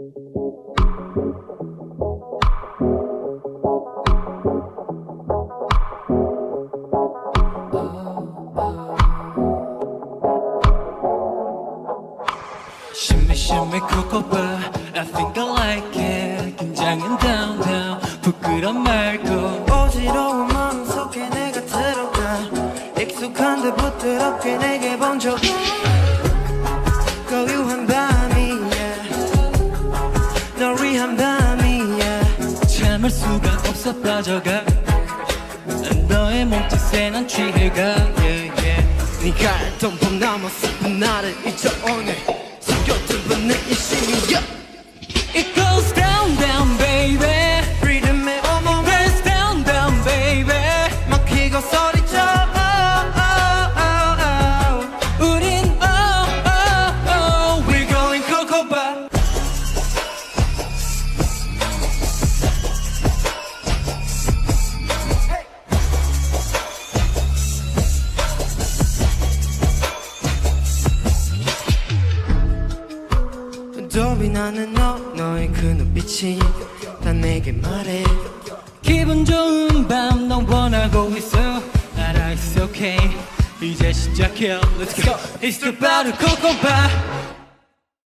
Shimmy shimmy 코코바 I think I like it. 긴장은 down down 부끄럼 말고. 어지러운 마음 속에 내가 들어가. 익숙한데 부드럽게 내게 번져 한 밤이야. 참을 수가 없어 빠져가. 너의 몸짓에 난 취해가. Yeah, yeah. 네가 알던 밤 남았어 나를 잊어 오늘 숨겨둔 내 인심이야 dob이 나는 너 너의 그 눈빛이 다 내게 말해 기분 좋은 밤 넌 원하고 있어 알아 it's okay 이제 시작해 Let's go It's the battle bar